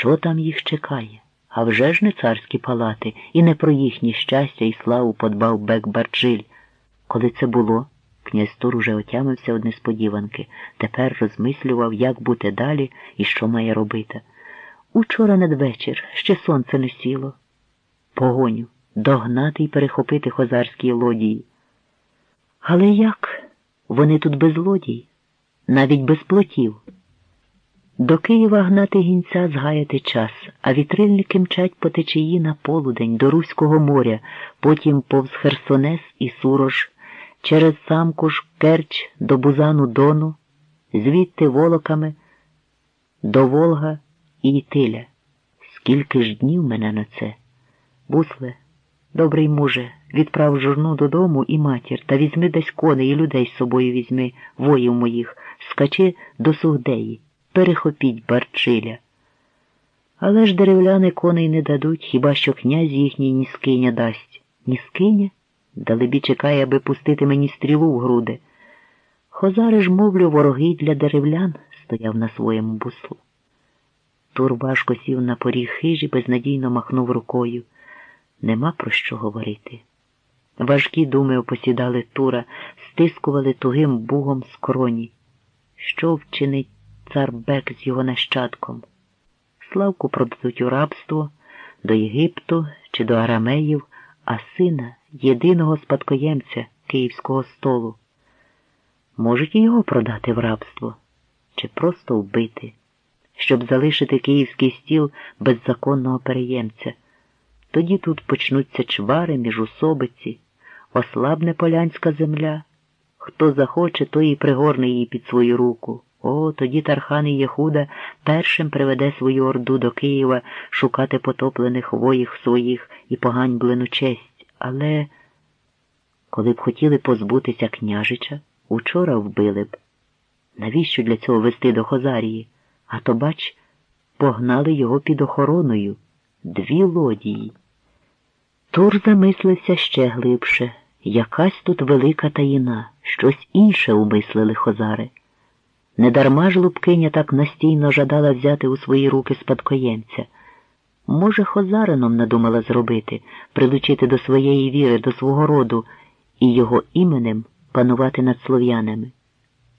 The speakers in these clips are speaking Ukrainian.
Що там їх чекає? А вже ж не царські палати, і не про їхнє щастя і славу подбав Бек Барджиль. Коли це було, князь Тур уже отямився од несподіванки, тепер розмислював, як бути далі і що має робити. Учора надвечір ще сонце не сіло. Погоню, догнати і перехопити хозарські лодії. Але як? Вони тут без лодій, навіть без плотів. До Києва гнати гінця згаяти час, а вітрильники мчать по течії на полудень до Руського моря, потім повз Херсонес і Сурож, через Самкуш, Керч до Бузану Дону, звідти волоками до Волга і Ітиля. Скільки ж днів мене на це? Бусле, добрий муже, відправ журну додому і матір, та візьми десь коней і людей з собою візьми, воїв моїх, скачи до Сугдеї перехопіть Барчиля. Але ж деревляни коней не дадуть, хіба що князь їхній ніскиня дасть. Ніскиня? Далебі чекає, аби пустити мені стрілу в груди. Хозари ж, мовлю, вороги для деревлян стояв на своєму буслу. Тур важко сів на поріг хижі, безнадійно махнув рукою. Нема про що говорити. Важкі думи опосідали Тура, стискували тугим бугом скроні. Що вчинить цар Бек з його нащадком. Славку продадуть у рабство до Єгипту чи до Арамеїв, а сина єдиного спадкоємця київського столу. Можуть і його продати в рабство чи просто вбити, щоб залишити київський стіл без законного переємця. Тоді тут почнуться чвари, міжусобиці, ослабне полянська земля. Хто захоче, той і пригорне її під свою руку. О, тоді Тархан і Єхуда першим приведе свою орду до Києва шукати потоплених воїх своїх і поганьблену честь. Але, коли б хотіли позбутися княжича, учора вбили б. Навіщо для цього вести до Хозарії? А то, бач, погнали його під охороною дві лодії. Тур замислився ще глибше. Якась тут велика таїна, щось інше умислили Хозари. Недарма ж Лубкиня так настійно жадала взяти у свої руки спадкоємця. Може, хозарином надумала зробити, прилучити до своєї віри, до свого роду і його іменем панувати над слов'янами.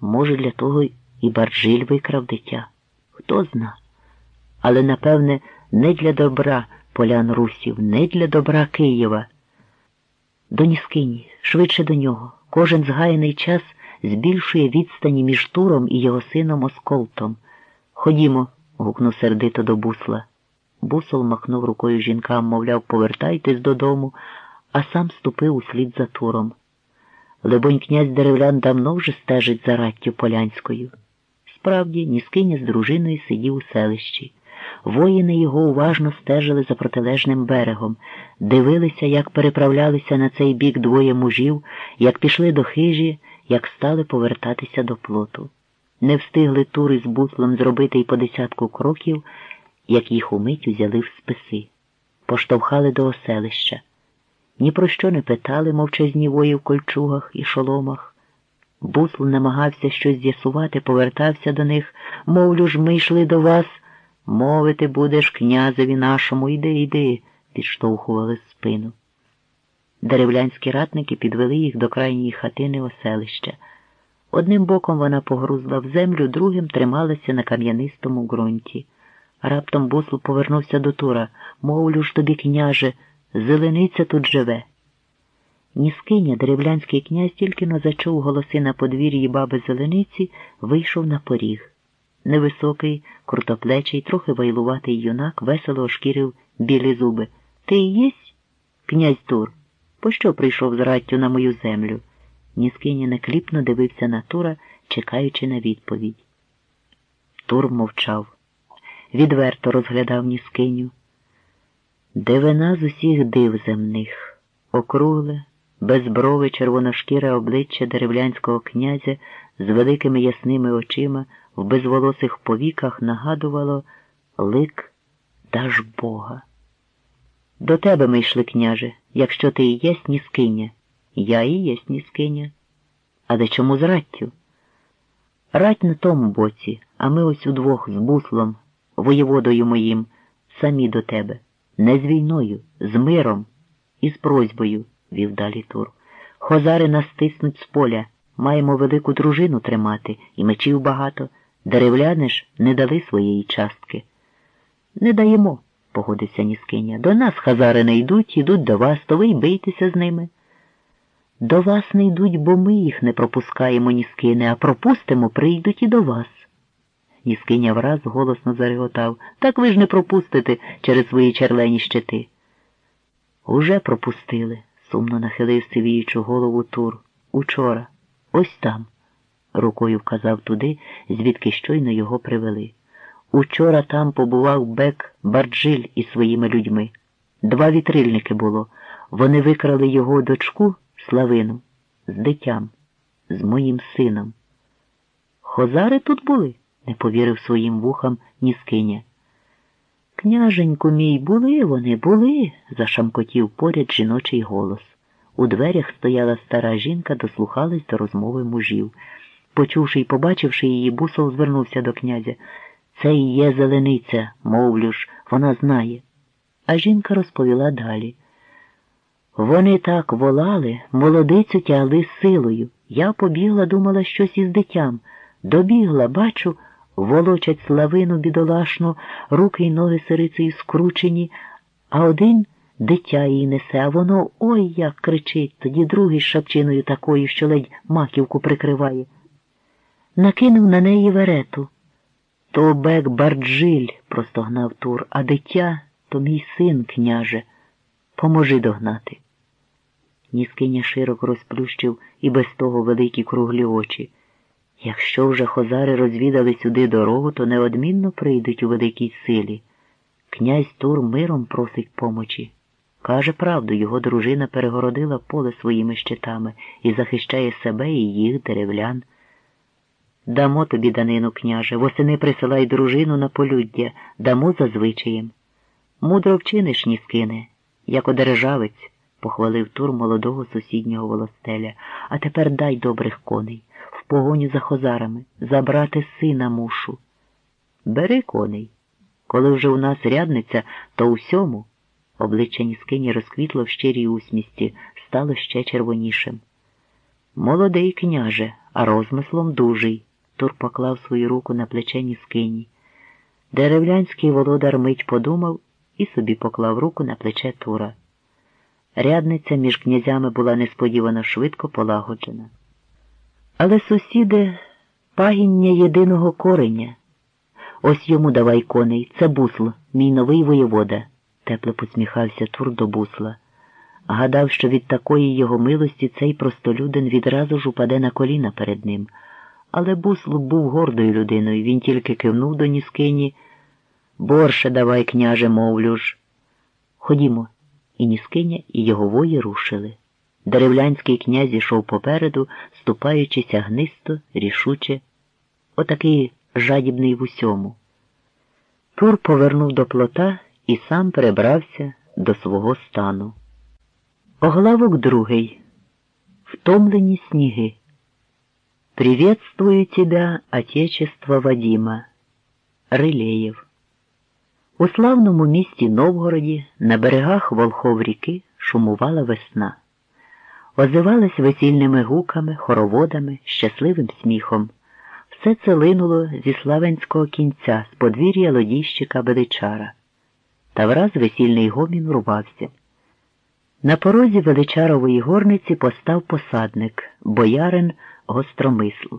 Може, для того і Барджиль викрав дитя. Хто зна. Але, напевне, не для добра полян русів, не для добра Києва. До Ніскині, швидше до нього. Кожен згаяний час збільшує відстані між Туром і його сином Осколтом. Ходімо, гукнув сердито до бусла. Бусол махнув рукою жінкам, мовляв, повертайтесь додому, а сам ступив услід за туром. Лебонь князь деревлян давно вже стежить за раттю полянською. Справді, Ніскиня з дружиною сидів у селищі. Воїни його уважно стежили за протилежним берегом, дивилися, як переправлялися на цей бік двоє мужів, як пішли до хижі, як стали повертатися до плоту. Не встигли тури з буслом зробити й по десятку кроків, як їх умить узяли в списи, поштовхали до оселища. Ні про що не питали мовчазні вої в кольчугах і шоломах. Бусл намагався щось з'ясувати, повертався до них, мовлю ж, ми йшли до вас. Мовити будеш князеві нашому, йди, йди, підштовхували спину. Деревлянські ратники підвели їх до крайньої хатини оселища. Одним боком вона погрузла в землю, другим трималася на кам'янистому ґрунті. Раптом бусл повернувся до Тура. Мовлю ж тобі, княже, зелениця тут живе. Ніскиня, деревлянський князь, тільки но зачув голоси на подвір'ї баби зелениці, вийшов на поріг. Невисокий, крутоплечий, трохи вайлуватий юнак весело ошкірив білі зуби. Ти єсть, князь Тур? Пощо прийшов з раттю на мою землю? Ніскиня накліпно дивився на Тура, чекаючи на відповідь. Тур мовчав. Відверто розглядав Ніскиню. Дивина з усіх див земних, округле, безброве червоношкіре обличчя деревлянського князя з великими ясними очима в безволосих повіках нагадувало лик Дажбога. До тебе ми йшли, княже, якщо ти і єсть ніскиня. Я і єсть ніскиня. А де чому з раттю? Рать на тому боці, а ми ось удвох з буслом воєводою моїм, самі до тебе, не з війною, з миром і з просьбою, вів далі Тур. Хозари нас тиснуть з поля, маємо велику дружину тримати, і мечів багато. Деревляни ж не дали своєї частки. Не даємо, погодився Ніскиня. До нас хазари не йдуть, ідуть до вас, то ви й бийтеся з ними. До вас не йдуть, бо ми їх не пропускаємо, Ніскине, а пропустимо, прийдуть і до вас. Ніскиня враз голосно зареготав. Так ви ж не пропустите через свої черлені щити. Уже пропустили, сумно нахилив сивіючу голову Тур. Учора. Ось там, рукою вказав туди, звідки щойно його привели. Учора там побував бек Барджиль із своїми людьми. Два вітрильники було. Вони викрали його дочку Славину з дитям, з моїм сином. Хозари тут були, не повірив своїм вухам Ніскиня. Княженьку мій, були вони, були, зашамкотів поряд жіночий голос. У дверях стояла стара жінка, дослухалась до розмови мужів. Почувши й побачивши її, бусов звернувся до князя. Це і є зелениця, мовлю ж, вона знає. А жінка розповіла далі. Вони так волали, молодицю тягли силою. Я побігла, думала, щось із дитям. Добігла, бачу, волочать славину бідолашну, руки й ноги сирицею скручені, а один дитя її несе, а воно ой як кричить, тоді другий з шапчиною такою, що ледь маківку прикриває. Накинув на неї верету. То бек барджиль, простогнав Тур, а дитя то мій син, княже. Поможи догнати. Ніскиня широко розплющив і без того великі круглі очі. Якщо вже хозари розвідали сюди дорогу, то неодмінно прийдуть у великій силі. Князь Тур миром просить помочі. Каже правду, його дружина перегородила поле своїми щитами і захищає себе і їх деревлян. Дамо тобі данину, княже, восени присилай дружину на полюддя, дамо за звичаєм. Мудро вчиниш, Ніскине, як одержавець, похвалив тур молодого сусіднього волостеля, а тепер дай добрих коней, в погоню за хозарами, забрати сина мушу. Бери коней. Коли вже у нас рядниця, то усьому. Обличчя Ніскині розквітло в щирій усмісті, стало ще червонішим. Молодий княже, а розмислом дужий. Тур поклав свою руку на плече Ніскині. Деревлянський володар мить подумав і собі поклав руку на плече Тура. Рядниця між князями була несподівано швидко полагоджена. Але сусіди пагіння єдиного кореня. Ось йому давай коней, це бусл, мій новий воєвода, тепло посміхався Тур до бусла. Гадав, що від такої його милості цей простолюдин відразу ж упаде на коліна перед ним. Але Буслук був гордою людиною, він тільки кивнув до Ніскині. Борше давай, княже, мовлю ж. Ходімо. І Ніскиня, і його вої рушили. Деревлянський князь ішов попереду, ступаючися гнисто, рішуче, отакий жадібний в усьому. Тур повернув до плота і сам перебрався до свого стану. Оглавок другий. Втомлені сніги. Приветствую тебя, Отечество Вадима. Рилеєв. У славному місті Новгороді на берегах Волхов ріки шумувала весна. Озивалась весільними гуками, хороводами, щасливим сміхом. Все це линуло зі славенського кінця, з подвір'я лодійщика Величара. Та враз весільний гомін рубався. На порозі величарової горниці постав посадник, боярин гостромисл.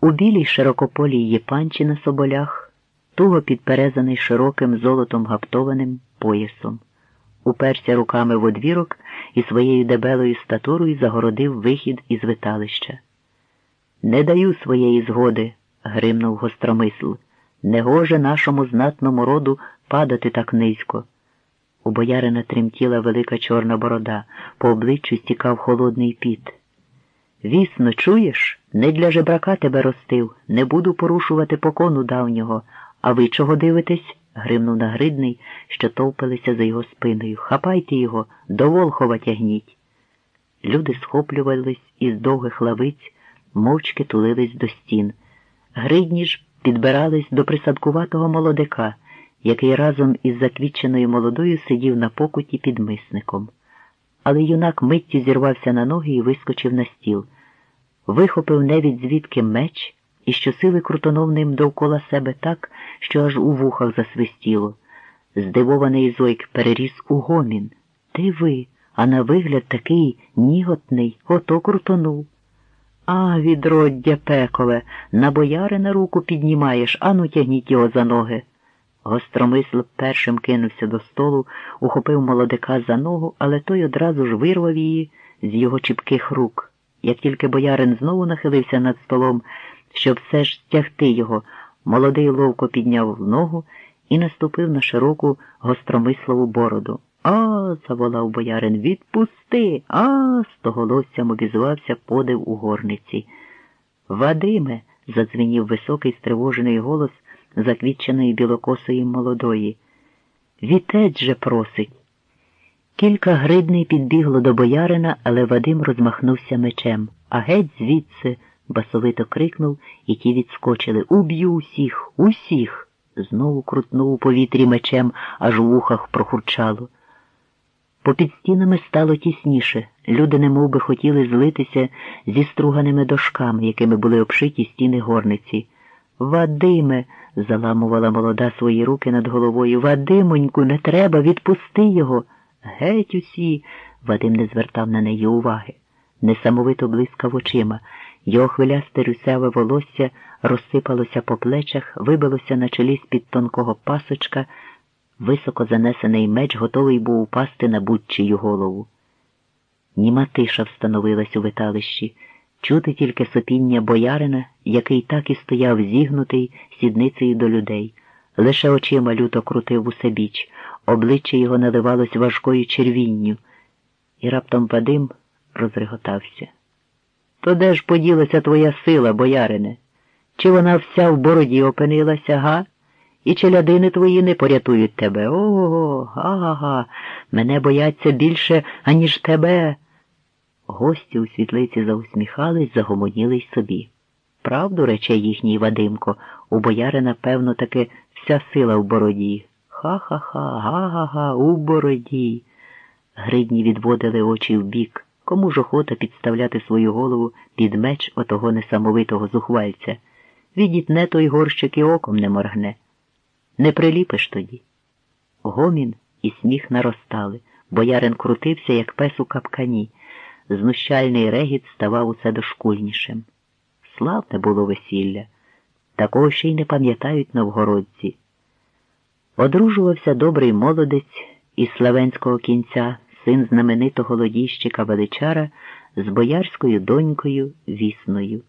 У білій широкополій єпанчі на соболях, туго підперезаний широким золотом гаптованим поясом. Уперся руками в одвірок і своєю дебелою статурою загородив вихід із виталища. Не даю своєї згоди, гримнув гостромисл. Негоже нашому знатному роду падати так низько. У боярина тремтіла велика чорна борода, по обличчю стікав холодний піт. Вісно, чуєш, не для жебрака тебе ростив, не буду порушувати покону давнього, а ви чого дивитесь? гримнув нагридний, що товпилися за його спиною. Хапайте його, до Волхова тягніть. Люди схоплювались із довгих лавиць, мовчки тулились до стін. Гридні ж підбирались до присадкуватого молодика, який разом із заквіченою молодою сидів на покуті під мисником. Але юнак миттю зірвався на ноги і вискочив на стіл, вихопив невід звідки меч і щосили крутонув ним довкола себе так, що аж у вухах засвистіло. Здивований зойк переріс у гомін. Ти ви, а на вигляд такий ніготний, ото крутонув. А, відроддя пекове, на боярина руку піднімаєш, ану тягніть його за ноги. Гостромисл першим кинувся до столу, ухопив молодика за ногу, але той одразу ж вирвав її з його чіпких рук. Як тільки боярин знову нахилився над столом, щоб все ж стягти його, молодий ловко підняв ногу і наступив на широку гостромислову бороду. А, заволав боярин, відпусти, а, стоголоссям обізвався подив у горниці. Вадиме, задзвенів високий стривожений голос заквітченої білокосої молодої. Вітець же просить. Кілька гридний підбігло до боярина, але Вадим розмахнувся мечем, а геть звідси басовито крикнув, і ті відскочили. Уб'ю усіх, усіх. Знову крутнув у повітрі мечем, аж у вухах прохурчало. Попід стінами стало тісніше. Люди немов би хотіли злитися зі струганими дошками, якими були обшиті стіни горниці. Вадиме, заламувала молода свої руки над головою. Вадимоньку, не треба, відпусти його. Геть усі. Вадим не звертав на неї уваги. Несамовито блискав очима. Його хвилясте рюсяве волосся розсипалося по плечах, вибилося на чолі з-під тонкого пасочка. Високо занесений меч готовий був упасти на будчию голову. Німа тиша встановилась у виталищі, чути тільки сопіння боярина, який так і стояв зігнутий сідницею до людей, лише очима люто крутив усе біч, обличчя його наливалось важкою червінню, і раптом Вадим розреготався. То де ж поділася твоя сила, боярине? Чи вона вся в бороді опинилася, га? І челядини твої не порятують тебе. Ого, га-га-га, мене бояться більше, аніж тебе. Гості у світлиці заусміхались, загомоніли й собі. Правду, рече їхній Вадимко, у боярина, певно, таки вся сила в бороді. Ха-ха-ха, га-га-га, у бороді. Гридні відводили очі вбік. Кому ж охота підставляти свою голову під меч отого несамовитого зухвальця? Відітне той горщик і оком не моргне. Не приліпиш тоді. Гомін і сміх наростали. Боярин крутився, як пес у капкані. Знущальний регіт ставав усе дошкульнішим. Славне було весілля, такого ще й не пам'ятають новгородці. Одружувався добрий молодець із славенського кінця, син знаменитого лодійщика величара з боярською донькою вісною.